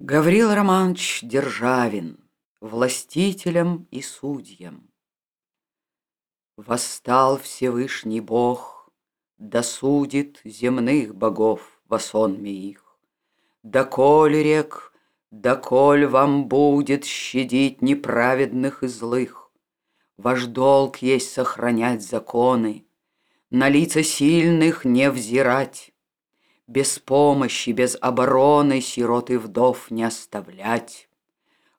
Гаврил Романович Державин, властителем и судьям. Восстал Всевышний Бог, досудит земных богов во сонме их. Доколе рек, доколь вам будет щадить неправедных и злых. Ваш долг есть сохранять законы, на лица сильных не взирать, без помощи, без обороны сирот и вдов не оставлять.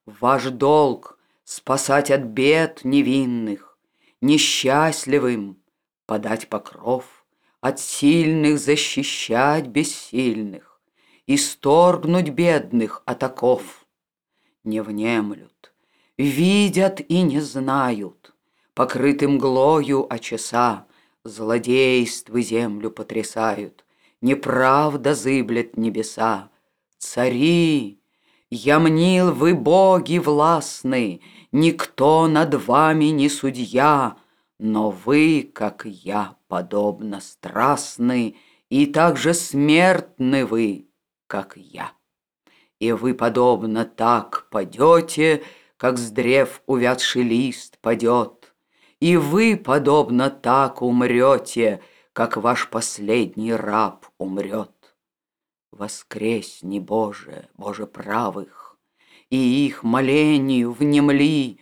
Ваш долг — спасать от бед невинных, Несчастливым подать покров, От сильных защищать бессильных, Исторгнуть бедных от. Не внемлют, видят и не знают, Покрытым мглою очеса, Злодействы землю потрясают — неправда зыблет небеса. Цари, я мнил, вы боги властны, Никто над вами не судья, Но вы, как я, подобно страстны, И также смертны вы, как я. И вы, подобно так, падете, Как с древ увядший лист падет, И вы, подобно так, умрете, как ваш последний раб умрет. Воскресни, Боже, Боже правых, И их молению внемли,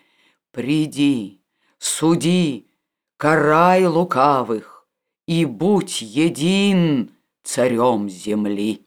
Приди, суди, карай лукавых, И будь един царем земли.